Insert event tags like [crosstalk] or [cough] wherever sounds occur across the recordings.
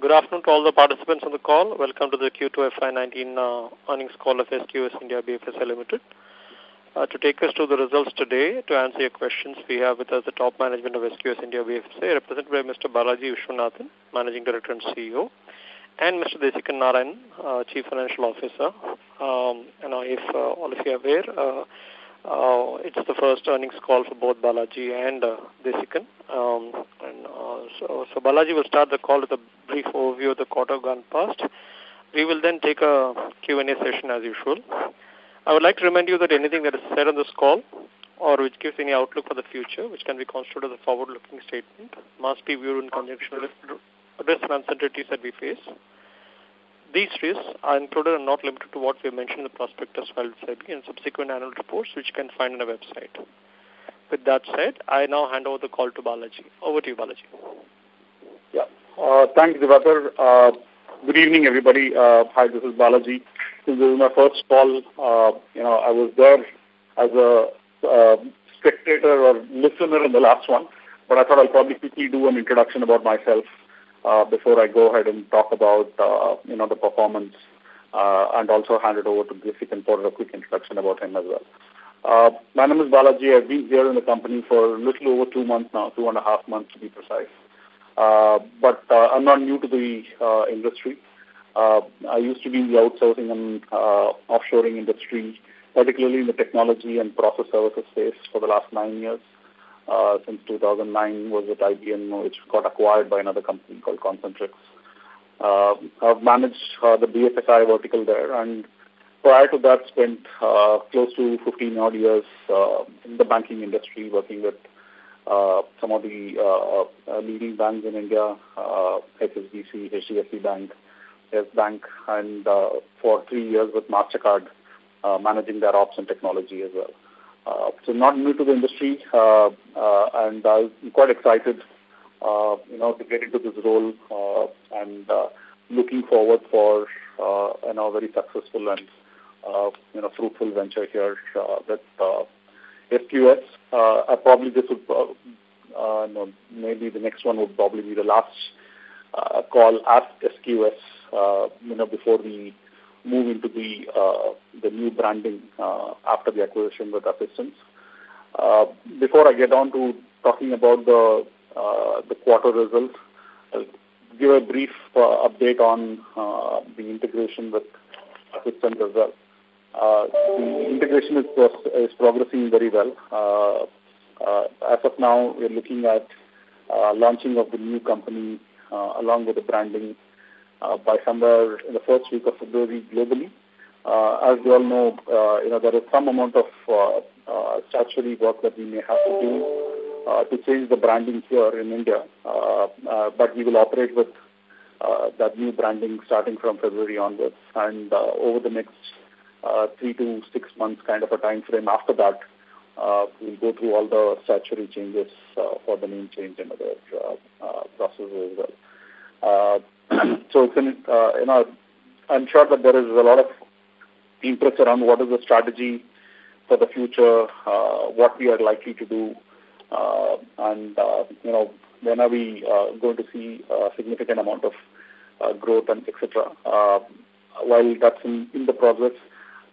Good afternoon to all the participants on the call. Welcome to the Q2 FY19 uh, earnings call of SQS India BFSI Limited. Uh, to take us through the results today, to answer your questions, we have with us the top management of SQS India BFSI, represented by Mr. Balaji Vishwanathan, Managing Director and CEO, and Mr. Desikan Narayan, uh, Chief Financial Officer. Um, you know, if all of you are aware, uh, it's the first earnings call for both Balaji and uh, Desikan. Um, and, uh, so, so Balaji will start the call with a brief overview of the quarter gone past. We will then take a Q&A session as usual. I would like to remind you that anything that is said on this call or which gives any outlook for the future, which can be construed as a forward-looking statement, must be viewed in conjunction with risks and uncertainties that we face. These risks are included and not limited to what we mentioned in the prospectus filed with SEBI and subsequent annual reports, which you can find on our website. With that said, I now hand over the call to Balaji. Over to you, Balaji. Yeah. Uh, thanks, Divakar. Uh, good evening, everybody. Uh, hi, this is Balaji. This is my first call. Uh, you know, I was there as a uh, spectator or listener in the last one, but I thought I'll probably quickly do an introduction about myself before I go ahead and talk about, uh, you know, the performance uh, and also hand it over to Griffith and for a quick introduction about him as well. Uh, my name is Balaji. I've been here in the company for a little over two months now, two and a half months to be precise. Uh, but uh, I'm not new to the uh, industry. Uh, I used to be in the outsourcing and uh, offshoring industry, particularly in the technology and process services space for the last nine years uh, since 2009 was at IBM, which got acquired by another company called Concentrix. Uh, I've managed uh, the BFSI vertical there, and prior to that, spent uh, close to 15 odd years uh, in the banking industry, working with uh, some of the uh, uh, leading banks in India, uh, HSBC, HDFC Bank, Yes Bank, and uh, for three years with Mastercard, uh, managing their ops and technology as well. Uh, so not new to the industry, uh, uh, and I'm quite excited, uh, you know, to get into this role uh, and uh, looking forward for, you know, very successful and, you know, fruitful venture here with SQS. I probably this would, no, maybe the next one would probably be the last call at SQS, you know, before we move into the uh, the new branding uh, after the acquisition with Assystem. Uh, before I get on to talking about the uh, the quarter results, I'll give a brief uh, update on uh, the integration with Assystem as well. Uh, the integration is, is progressing very well. Uh, uh, as of now, we're looking at uh, launching of the new company uh, along with the branding by somewhere in the first week of February globally. Uh, as we all know, uh, you know, there is some amount of uh, uh, statutory work that we may have to do uh, to change the branding here in India, uh, uh, but we will operate with uh, that new branding starting from February onwards. And uh, over the next uh, three to six months kind of a time frame after that, uh, we'll go through all the statutory changes uh, for the name change and other uh, uh, processes as well. Uh, [clears throat] so it's an, uh, you know, I'm sure that there is a lot of interest around what is the strategy for the future, uh, what we are likely to do, uh, and, uh, you know, when are we uh, going to see a significant amount of uh, growth and etc. Uh, while that's in, in the process,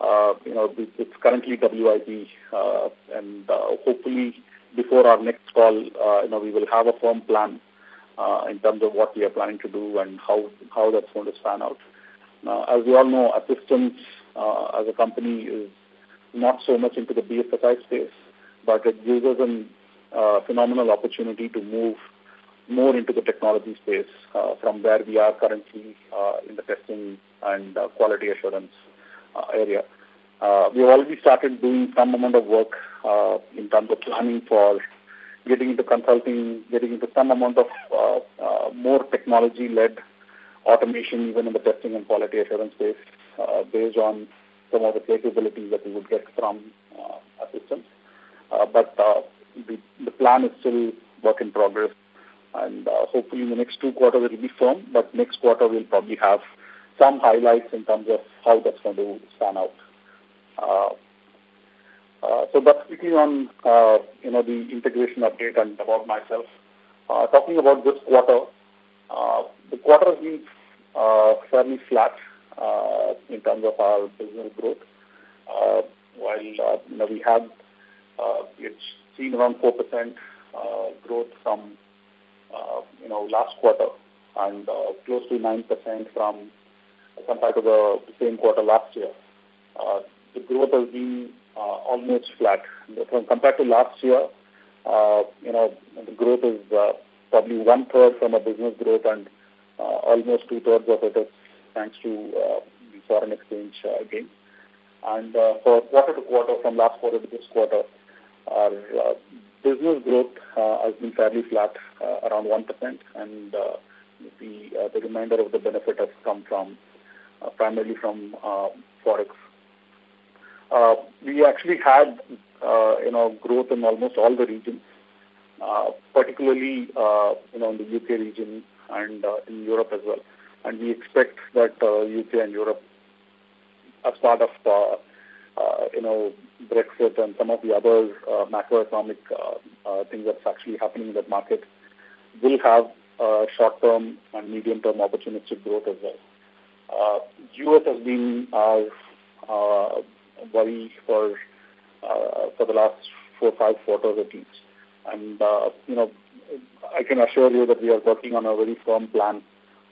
uh, you know, it's currently WIP, uh, and uh, hopefully before our next call, uh, you know, we will have a firm plan uh, in terms of what we are planning to do and how, how that's going to span out. Now, as we all know, Assystem uh, as a company is not so much into the BFSI space, but it gives us a uh, phenomenal opportunity to move more into the technology space uh, from where we are currently uh, in the testing and uh, quality assurance uh, area. Uh, we have already started doing some amount of work uh, in terms of planning for getting into consulting, getting into some amount of uh, uh, more technology-led automation even in the testing and quality assurance space uh, based on some of the capabilities that we would get from uh, Assystem. Uh, but uh, the, the plan is still work in progress and uh, hopefully in the next two quarters it will be firm, but next quarter we'll probably have some highlights in terms of how that's going to span out. Uh, uh, so that's quickly on, uh, you know, the integration update and about myself. Uh, talking about this quarter, uh, the quarter has been uh, fairly flat uh, in terms of our business growth. Uh, while uh, you know, we have uh, it's seen around 4% uh, growth from uh, you know last quarter and uh, close to 9% from compared to the same quarter last year. Uh, the growth has been almost flat. From compared to last year, uh, you know, the growth is uh, probably one third from a business growth and uh, almost two thirds of it is thanks to uh, the foreign exchange uh, gain. And uh, for quarter to quarter, from last quarter to this quarter, our uh, business growth uh, has been fairly flat, uh, around 1%, and uh, the, uh, the remainder of the benefit has come from uh, primarily from uh, Forex. Uh, we actually had, uh, you know, growth in almost all the regions, uh, particularly, uh, you know, in the UK region and uh, in Europe as well. And we expect that uh, UK and Europe, as part of, uh, uh, you know, Brexit and some of the other uh, macroeconomic uh, uh, things that's actually happening in that market, will have uh, short-term and medium-term opportunistic growth as well. Uh, U.S. has been our uh, worry for uh, for the last four or five quarters at least. And, uh, you know, I can assure you that we are working on a very firm plan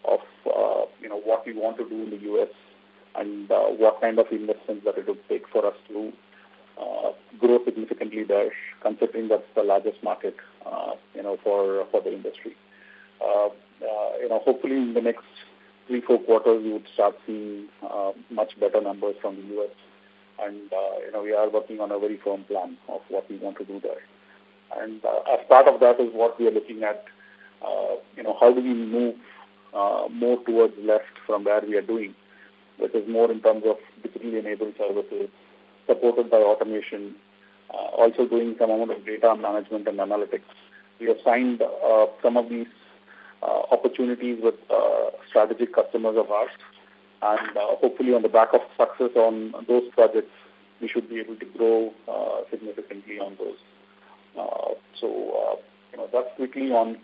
of, uh, you know, what we want to do in the U.S. and uh, what kind of investments that it would take for us to uh, grow significantly there, considering that's the largest market, uh, you know, for, for the industry. Uh, uh, you know, hopefully in the next three, four quarters, we would start seeing uh, much better numbers from the U.S. And, uh, you know, we are working on a very firm plan of what we want to do there. And uh, as part of that is what we are looking at, uh, you know, how do we move more towards left from where we are doing, which is more in terms of digitally enabled services, supported by automation, also doing some amount of data management and analytics. We have signed some of these opportunities with strategic customers of ours. And uh, hopefully on the back of success on those projects, we should be able to grow uh, significantly on those. Uh, so, uh, you know, that's quickly on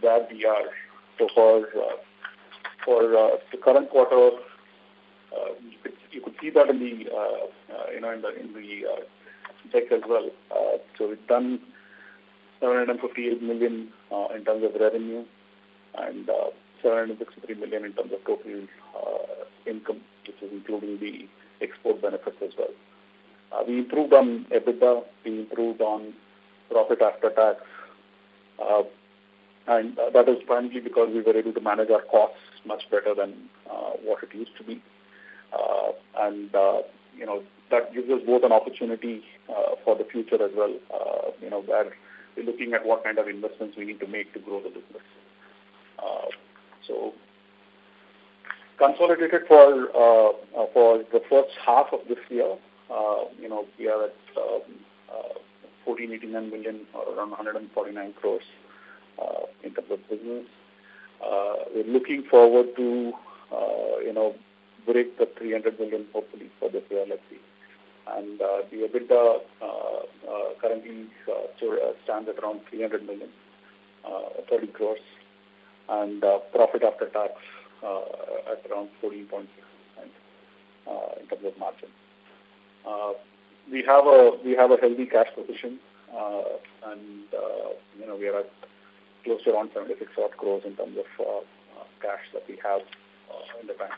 where we are. So for, uh, for uh, the current quarter, you, could, you could see that in the, you know, in the, in the deck as well. So we've done 758 million in terms of revenue and 763 million in terms of total uh, income, which is including the export benefits as well. Uh, we improved on EBITDA, we improved on profit after tax, uh, and that is primarily because we were able to manage our costs much better than uh, what it used to be. Uh, and, uh, you know, that gives us both an opportunity for the future as well, you know, where we're looking at what kind of investments we need to make to grow the business. Uh, so consolidated for uh, uh, for the first half of this year, uh, you know, we are at um, uh, 1489 million or around 149 crores uh, in terms of business. Uh, we're looking forward to, uh, you know, break the 300 million hopefully for this year, let's see. And uh, the EBITDA uh, uh, currently uh, stands at around 300 million, uh, 30 crores and uh, profit after tax uh, at around 14.6% uh, in terms of margin. Uh, we have a we have a healthy cash position, uh, and uh, you know we are at close to around 76 odd crores in terms of cash that we have in the bank.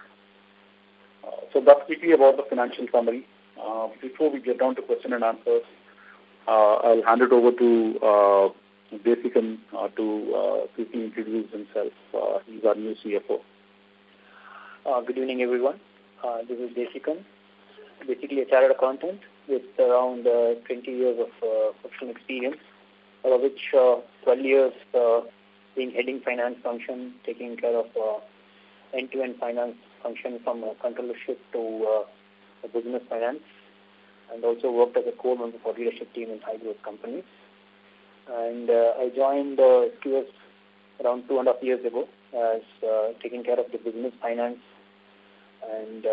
So that's quickly about the financial summary. Before we get down to question and answers, I'll hand it over to uh, Desikan uh, to uh, quickly introduce himself. Uh, he's our new CFO. Uh, good evening, everyone. Uh, this is Desikan, basically a chartered accountant with around uh, 20 years of uh, experience, out of which uh, 12 years uh, being heading finance function, taking care of uh, end-to-end finance function from uh, controllership to uh, business finance, and also worked as a core member for leadership team in high-growth companies and uh, I joined uh, QS around two and a half years ago as uh, taking care of the business finance and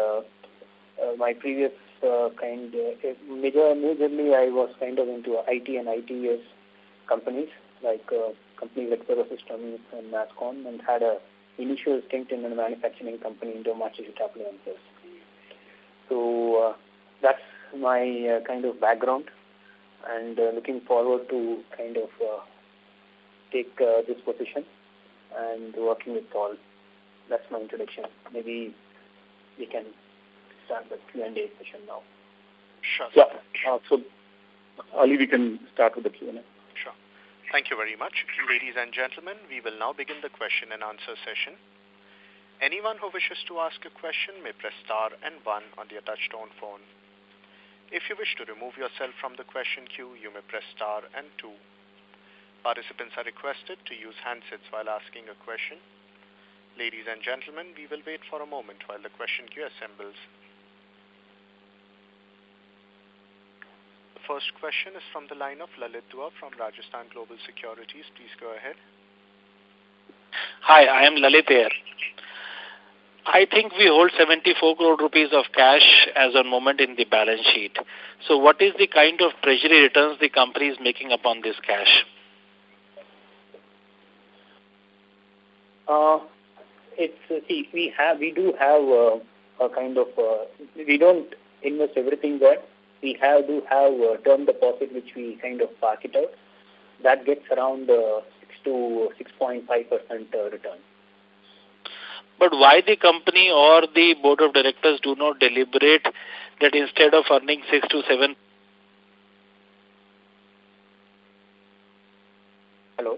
my previous kind major majorly I was kind of into IT and ITS companies like companies like Systems and Mascon and had a initial stint in a manufacturing company in Domachi Appliances. So uh, that's my uh, kind of background and uh, looking forward to kind of uh, take uh, this position and working with Paul. That's my introduction. Maybe we can start the Q&A session now. Sure. Yeah. Uh, so, Ali, we can start with the Q&A. Sure. Thank you very much. Ladies and gentlemen, we will now begin the question and answer session. Anyone who wishes to ask a question may press star and one on their touchtone phone. If you wish to remove yourself from the question queue, you may press star and two. Participants are requested to use handsets while asking a question. Ladies and gentlemen, we will wait for a moment while the question queue assembles. The first question is from the line of Lalit Dua from Rajasthan Global Securities. Please go ahead. Hi, I am Lalit here. I think we hold 74 crore rupees of cash as a moment in the balance sheet. So what is the kind of treasury returns the company is making upon this cash? Uh, it's uh, see we have we do have uh, a kind of uh, we don't invest everything there. We have do have uh, term deposit which we kind of park it out. That gets around uh, six to six point five percent uh, return. But why the company or the board of directors do not deliberate that instead of earning 6 to 7 Hello?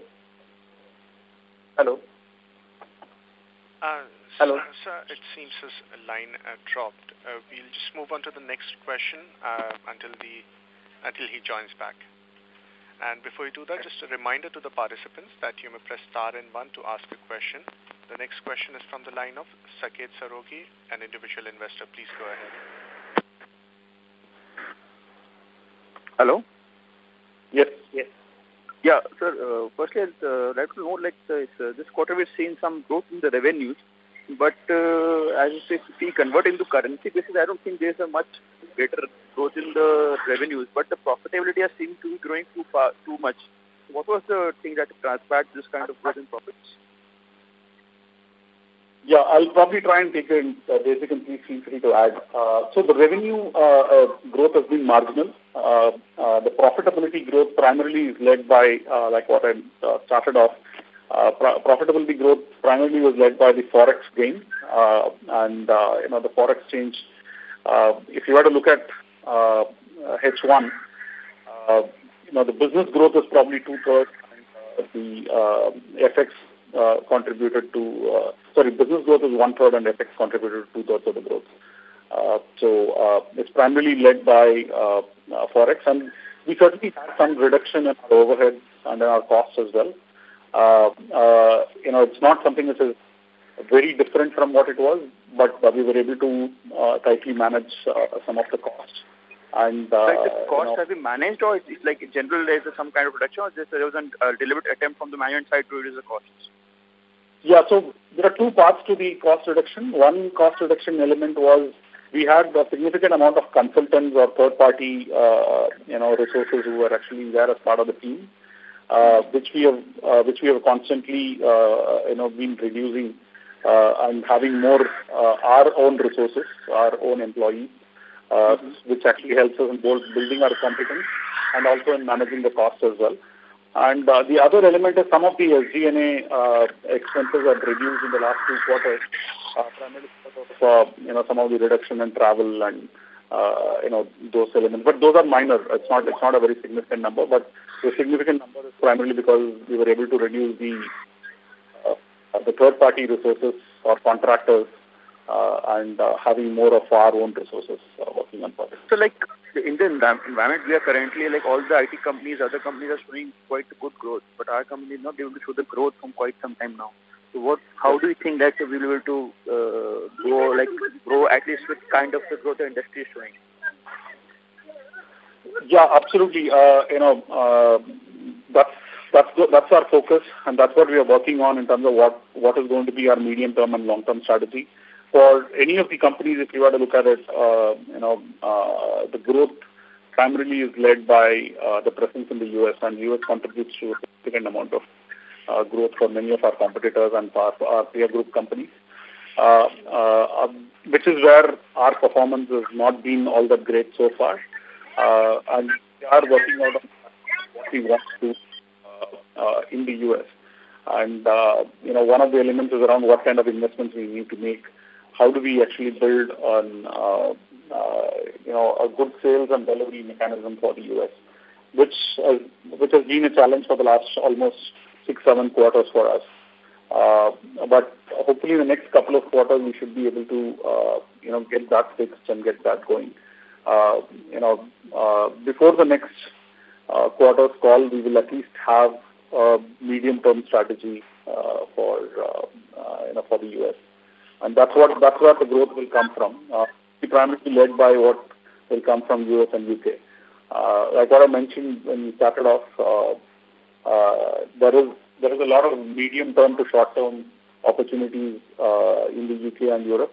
Hello? Uh, Hello. Sir, sir, it seems his line uh, dropped. Uh, we'll just move on to the next question uh, until the until he joins back. And before you do that, just a reminder to the participants that you may press star and one to ask a question. The next question is from the line of Saket Sarogi, an individual investor. Please go ahead. Hello? Yes. Yes. Yeah, sir, uh, firstly, I'd uh, like to know, like, uh, this quarter we've seen some growth in the revenues, but uh, as if we convert into currency basis, I don't think there's a much greater growth in the revenues, but the profitability has seemed to be growing too far, too much. What was the thing that transpired this kind of growth in profits? Yeah, I'll probably try and take it. Uh, Desikan please feel free to add. Uh, so the revenue uh, uh, growth has been marginal. Uh, uh, the profitability growth primarily is led by, like what I started off, pro profitability growth primarily was led by the forex gain and you know the forex change. If you were to look at uh, H1, uh, you know the business growth is probably two thirds, uh, the FX contributed to, sorry, business growth is one third and FX contributed two thirds of the growth. Uh, so uh, it's primarily led by uh, uh, Forex and we certainly had some reduction in our overheads and in our costs as well. Uh, uh, you know, it's not something which is very different from what it was, but uh, we were able to uh, tightly manage uh, some of the costs. And uh, like the you cost know, has been managed, or it's like in general there's some kind of reduction, or just there was a uh, deliberate attempt from the management side to reduce the costs? Yeah, so there are two parts to the cost reduction. One cost reduction element was we had a significant amount of consultants or third-party, uh, you know, resources who were actually there as part of the team, uh, which we have, uh, which we have constantly, uh, you know, been reducing uh, and having more uh, our own resources, our own employees, uh, which actually helps us in both building our competence and also in managing the cost as well. And uh, the other element is some of the SG&A uh, expenses have reduced in the last two quarters, uh, primarily because of uh, you know some of the reduction in travel and uh, you know those elements. But those are minor. It's not it's not a very significant number, but the significant number is primarily because we were able to reduce the uh, the third-party resources or contractors uh, and uh, having more of our own resources uh, working on projects. So like in the envi- environment we are currently, like all the IT companies, other companies are showing quite good growth, but our company is not able to show the growth from quite some time now. So what, how do you think that we will be able to uh, grow, like grow at least with kind of the growth the industry is showing? Yeah, absolutely. Uh, you know, uh, that's that's the, that's our focus, and that's what we are working on in terms of what what is going to be our medium term and long term strategy. For any of the companies, if you were to look at it, uh, you know, uh, the growth primarily is led by uh, the presence in the U.S. and U.S. contributes to a significant amount of uh, growth for many of our competitors and our, our peer group companies, uh, uh, which is where our performance has not been all that great so far. Uh, and we are working out on what we want to do uh, uh, in the U.S. And, uh, you know, one of the elements is around what kind of investments we need to make. How do we actually build on, uh, uh, you know, a good sales and delivery mechanism for the U.S., which, uh, which has been a challenge for the last almost six, seven quarters for us. Uh, but hopefully in the next couple of quarters we should be able to, uh, you know, get that fixed and get that going. Uh, you know, uh, before the next uh, quarter's call, we will at least have a medium-term strategy uh, for, uh, uh, you know, for the U.S. And that's what that's where the growth will come from. Uh, primarily led by what will come from U.S. and U.K. Uh, like what I mentioned when we started off, uh, uh, there is there is a lot of medium-term to short-term opportunities uh, in the UK and Europe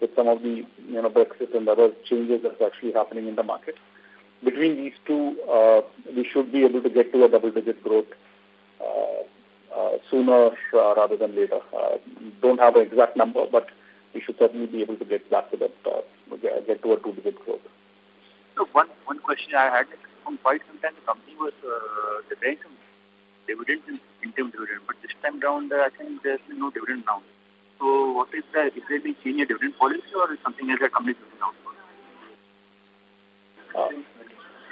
with some of the you know Brexit and other changes that's actually happening in the market. Between these two, uh, we should be able to get to a double-digit growth uh, sooner uh, rather than later. Uh, don't have an exact number, but we should certainly be able to get back to that, uh, get to a two-digit growth. So one one question I had from quite some time the company was uh, declaring some dividends in interim dividend, but this time around uh, I think there's no dividend now. So what is the is there any change in dividend policy or is something else that company is looking out for? Uh,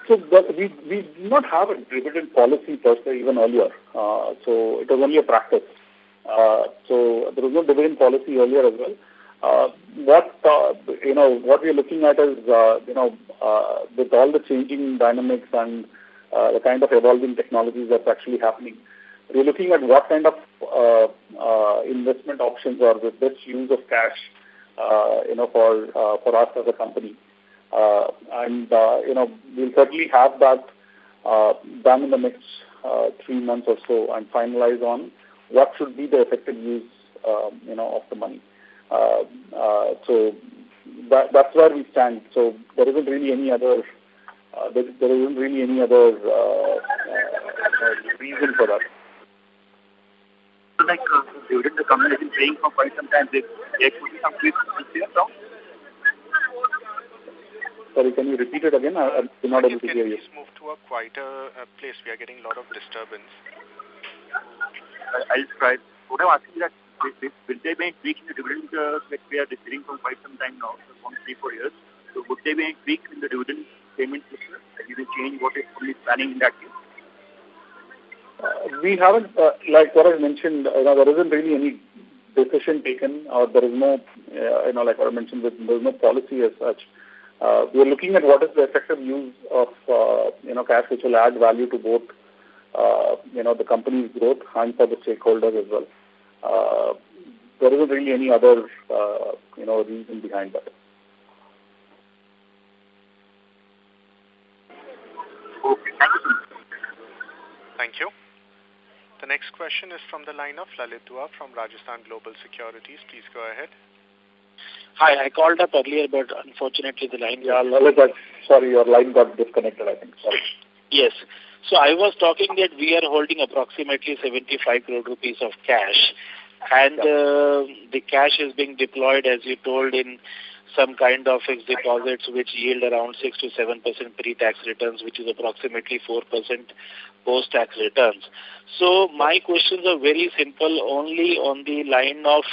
so the, we we did not have a dividend policy per se even earlier. Uh, so it was only a practice. Uh, so there was no dividend policy earlier as well. Uh, what uh, you know, what we are looking at is uh, you know, uh, with all the changing dynamics and uh, the kind of evolving technologies that's actually happening, we're looking at what kind of uh, uh, investment options or the best use of cash, uh, you know, for uh, for us as a company. Uh, and, uh, you know, we'll certainly have that uh, done in the next uh, three months or so and finalize on what should be the effective use, um, you know, of the money. Uh, uh, so that, that's where we stand. So there isn't really any other, uh, there, there isn't really any other uh, uh, reason for that. Like uh, dividend the company has paying for quite some time, there, there some tweaks this year? Sorry, can you repeat it again? I, I'm not able to hear you. Please move to a quieter uh, place. We are getting a lot of disturbance. I, I'll try. What I'm asking is that will there be any tweaks in the dividend uh, that we are receiving from quite some time now, so from three, four years? So would there be any tweaks in the dividend payment system? That you will change what is fully planning in that case? Uh, we haven't, uh, like what I mentioned, you know, there isn't really any decision taken or there is no, uh, you know, like what I mentioned, there is no policy as such. Uh, we are looking at what is the effective use of, uh, you know, cash which will add value to both, uh, you know, the company's growth and for the stakeholders as well. Uh, there isn't really any other, uh, you know, reason behind that. Okay, thank you. Thank you. The next question is from the line of Lalit Dua from Rajasthan Global Securities. Please go ahead. Hi, I called up earlier, but unfortunately the line... Yeah, Lalit, sorry, your line got disconnected, I think. Sorry. Yes. So I was talking that we are holding approximately 75 crore rupees of cash and uh, the cash is being deployed, as you told, in some kind of fixed deposits which yield around 6 to 7% pre-tax returns, which is approximately 4% post-tax returns. So my questions are very simple, only on the line of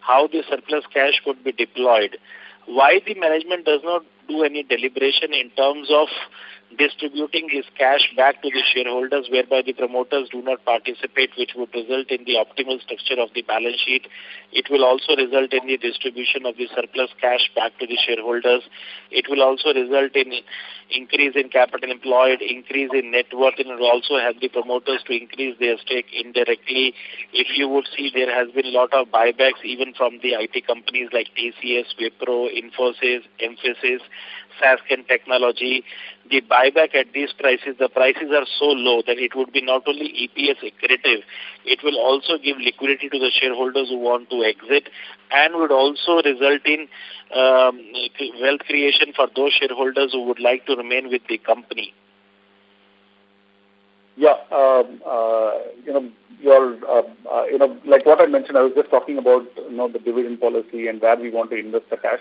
how the surplus cash could be deployed. Why the management does not do any deliberation in terms of distributing his cash back to the shareholders whereby the promoters do not participate which would result in the optimal structure of the balance sheet. It will also result in the distribution of the surplus cash back to the shareholders. It will also result in increase in capital employed, increase in net worth and it will also help the promoters to increase their stake indirectly. If you would see there has been a lot of buybacks even from the IT companies like TCS, Wipro, Infosys, Mphasis, Sasken Technology, the buyback at these prices, the prices are so low that it would be not only EPS accretive, it will also give liquidity to the shareholders who want to exit and would also result in um, wealth creation for those shareholders who would like to remain with the company. Yeah, um, uh, you know, your, uh, uh, you know, like what I mentioned, I was just talking about, you know, the dividend policy and where we want to invest the cash.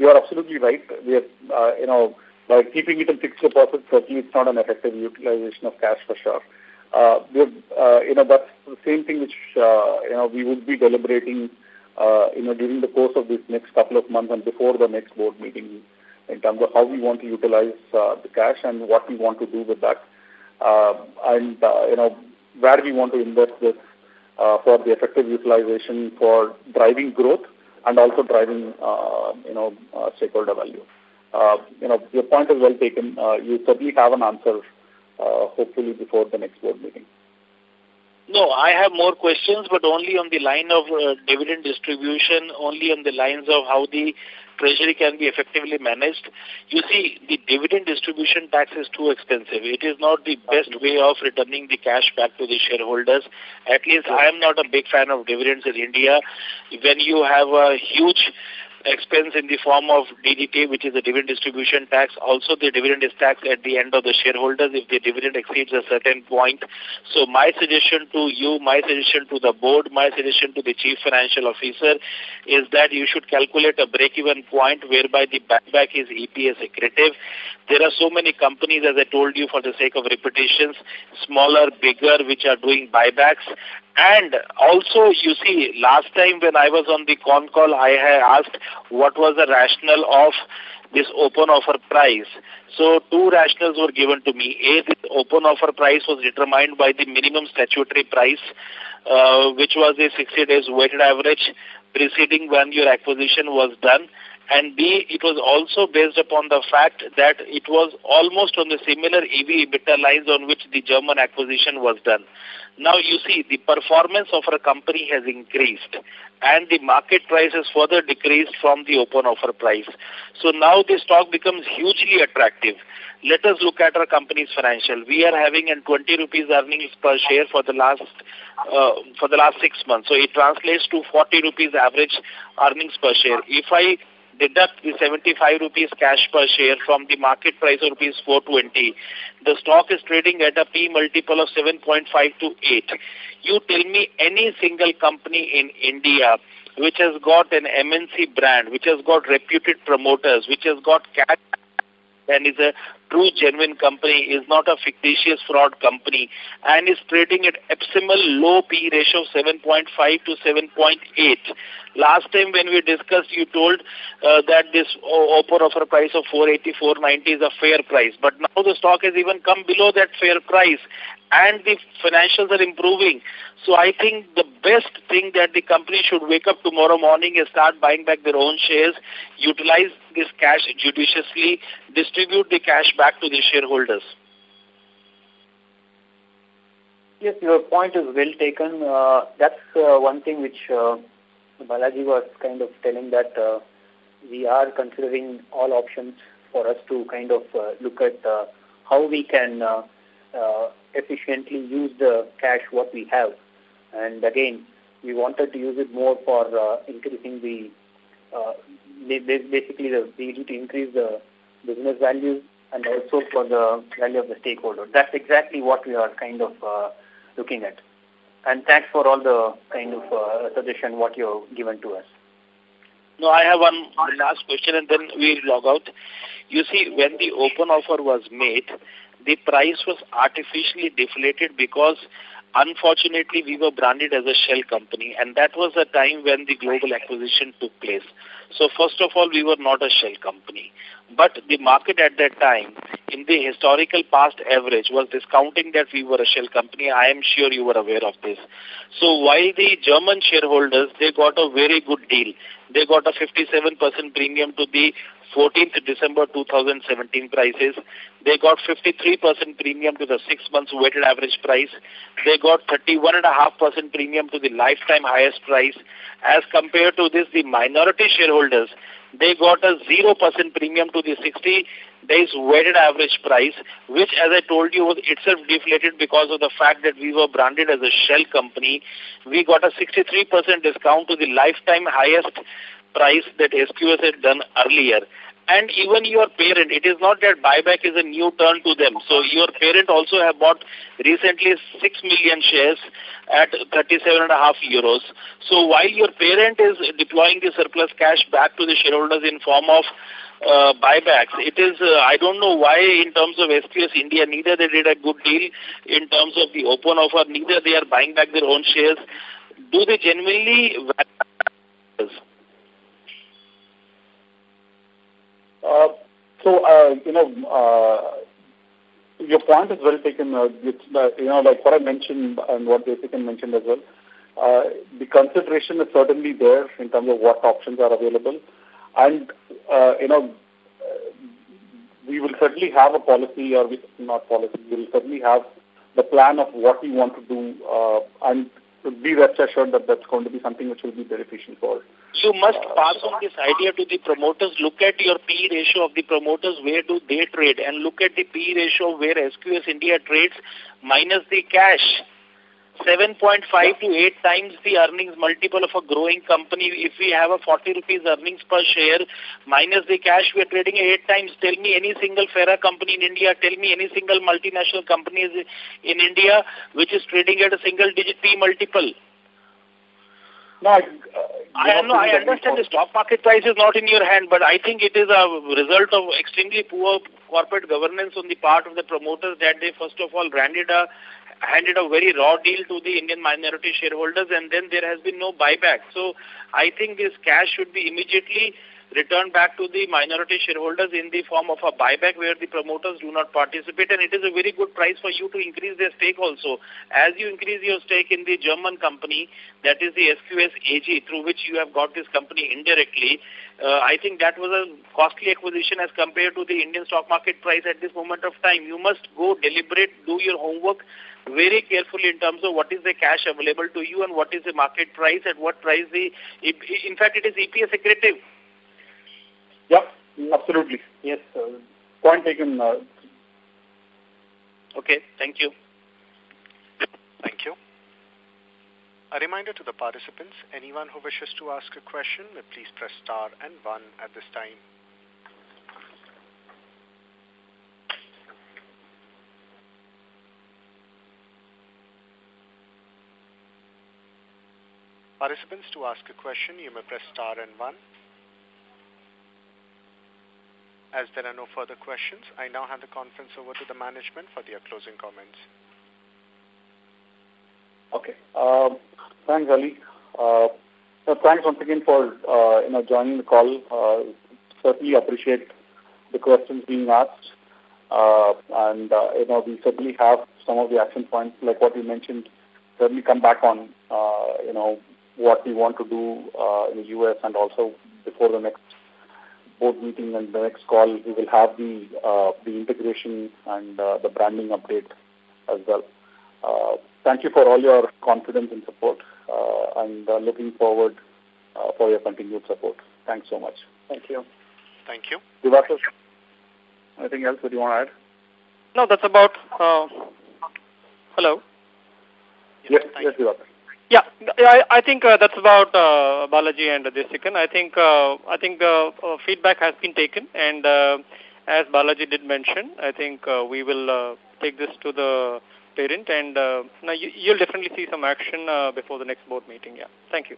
You are absolutely right. We are, uh, you know, by keeping it in fixed deposit, certainly it's not an effective utilization of cash for sure. Uh, uh, you know, that's the same thing which, uh, you know, we would be deliberating, uh, you know, during the course of this next couple of months and before the next board meeting in terms of how we want to utilize uh, the cash and what we want to do with that. Uh, and, uh, you know, where we want to invest this uh, for the effective utilization for driving growth and also driving, uh, you know, uh, stakeholder value. Uh, you know, your point is well taken. You certainly have an answer, hopefully before the next board meeting. No, I have more questions, but only on the line of uh, dividend distribution, only on the lines of how the treasury can be effectively managed. You see, the dividend distribution tax is too expensive. It is not the best way of returning the cash back to the shareholders. At least I am not a big fan of dividends in India. When you have a huge expense in the form of DDT, which is the dividend distribution tax. Also, the dividend is taxed at the end of the shareholders if the dividend exceeds a certain point. So my suggestion to you, my suggestion to the board, my suggestion to the chief financial officer is that you should calculate a break-even point whereby the buyback is EPS accretive. There are so many companies, as I told you, for the sake of repetitions, smaller, bigger, which are doing buybacks. And also, you see, last time when I was on the con call, I had asked what was the rationale of this open offer price. So two rationales were given to me. A, the open offer price was determined by the minimum statutory price, uh, which was a 60 days weighted average preceding when your acquisition was done and B, it was also based upon the fact that it was almost on the similar EV EBITDA lines on which the German acquisition was done. Now you see the performance of our company has increased and the market price has further decreased from the open offer price. So now the stock becomes hugely attractive. Let us look at our company's financial. We are having an 20 rupees earnings per share for the last uh, for the last six months. So it translates to 40 rupees average earnings per share. If I deduct the 75 rupees cash per share from the market price of rupees 420, the stock is trading at a P multiple of 7.5 to 8. You tell me any single company in India which has got an MNC brand, which has got reputed promoters, which has got cash and is a true genuine company, is not a fictitious fraud company, and is trading at optimal low P ratio of 7.5 to 7.8. Last time when we discussed, you told uh, that this open offer price of 480, 490 is a fair price. But now the stock has even come below that fair price and the financials are improving. So I think the best thing that the company should wake up tomorrow morning is start buying back their own shares, utilize this cash judiciously, distribute the cash back to the shareholders. Yes, your point is well taken. Uh, that's uh, one thing which uh, Balaji was kind of telling that uh, we are considering all options for us to kind of uh, look at uh, how we can uh, uh, efficiently use the cash what we have. And again, we wanted to use it more for uh, increasing the, uh, basically the ability to increase the business value and also for the value of the stakeholder. That's exactly what we are kind of uh, looking at. And thanks for all the kind of uh, suggestion what you've given to us. No, I have one last question and then we'll log out. You see, when the open offer was made, the price was artificially deflated because unfortunately we were branded as a shell company and that was the time when the global acquisition took place. So first of all, we were not a shell company. But the market at that time, in the historical past average, was discounting that we were a shell company. I am sure you were aware of this. So while the German shareholders, they got a very good deal. They got a 57% premium to the 14th December 2017 prices. They got 53% premium to the six months weighted average price. They got 31.5% premium to the lifetime highest price. As compared to this, the minority shareholders, they got a 0% premium to the 60 days weighted average price, which, as I told you, was itself deflated because of the fact that we were branded as a shell company. We got a 63% discount to the lifetime highest price that SQS had done earlier. And even your parent. It is not that buyback is a new turn to them. So your parent also have bought recently 6 million shares at 37.5 euros. So while your parent is deploying the surplus cash back to the shareholders in form of uh, buybacks. It is, uh, I don't know why in terms of SQS India, neither they did a good deal in terms of the open offer, neither they are buying back their own shares. Do they genuinely uh, so, uh, you know, uh, your point is well taken. Uh, uh, you know, like what I mentioned and what Jessica mentioned as well. Uh, the consideration is certainly there in terms of what options are available. And, uh, you know, we will certainly have a policy or we, not policy, we will certainly have the plan of what we want to do uh, and be rest assured that that's going to be something which will be beneficial for you must pass on this idea to the promoters. Look at your P ratio of the promoters. Where do they trade? And look at the P ratio where SQS India trades minus the cash. 7.5 to 8 times the earnings multiple of a growing company. If we have a 40 rupees earnings per share minus the cash, we are trading 8 times. Tell me any single FERA company in India, tell me any single multinational company in India which is trading at a single digit P multiple. No, I, uh, I, no, I understand the stock market price is not in your hand, but I think it is a result of extremely poor corporate governance on the part of the promoters that they first of all branded a handed a very raw deal to the Indian minority shareholders and then there has been no buyback. So I think this cash should be immediately returned back to the minority shareholders in the form of a buyback where the promoters do not participate and it is a very good price for you to increase their stake also. As you increase your stake in the German company, that is the SQS AG through which you have got this company indirectly, uh, I think that was a costly acquisition as compared to the Indian stock market price at this moment of time. You must go deliberate, do your homework very carefully in terms of what is the cash available to you and what is the market price, at what price the, in fact, it is EPS accretive. Yeah, absolutely. Yes, uh, point taken. Uh, okay, thank you. Thank you. A reminder to the participants, anyone who wishes to ask a question may please press star and one at this time. Participants, to ask a question, you may press star and one. As there are no further questions, I now hand the conference over to the management for their closing comments. Okay. Uh, thanks, Ali. Uh, so thanks once again for uh, you know joining the call. Uh, certainly appreciate the questions being asked, uh, and uh, you know we certainly have some of the action points like what you mentioned. Certainly come back on uh, you know what we want to do uh, in the U.S. and also before the next board meeting and the next call, we will have the uh, the integration and uh, the branding update as well. Uh, thank you for all your confidence and support, uh, and uh, looking forward uh, for your continued support. Thanks so much. Thank you. Thank you. Divakar, anything else that you want to add? No, that's about. Uh, hello. Yes, yes, Divakar. Yeah, I, I think uh, that's about uh, Balaji and Desikan. I think uh, I think uh, uh, feedback has been taken, and uh, as Balaji did mention, I think uh, we will take this to the parent, and uh, now you, you'll definitely see some action before the next board meeting. Yeah, thank you.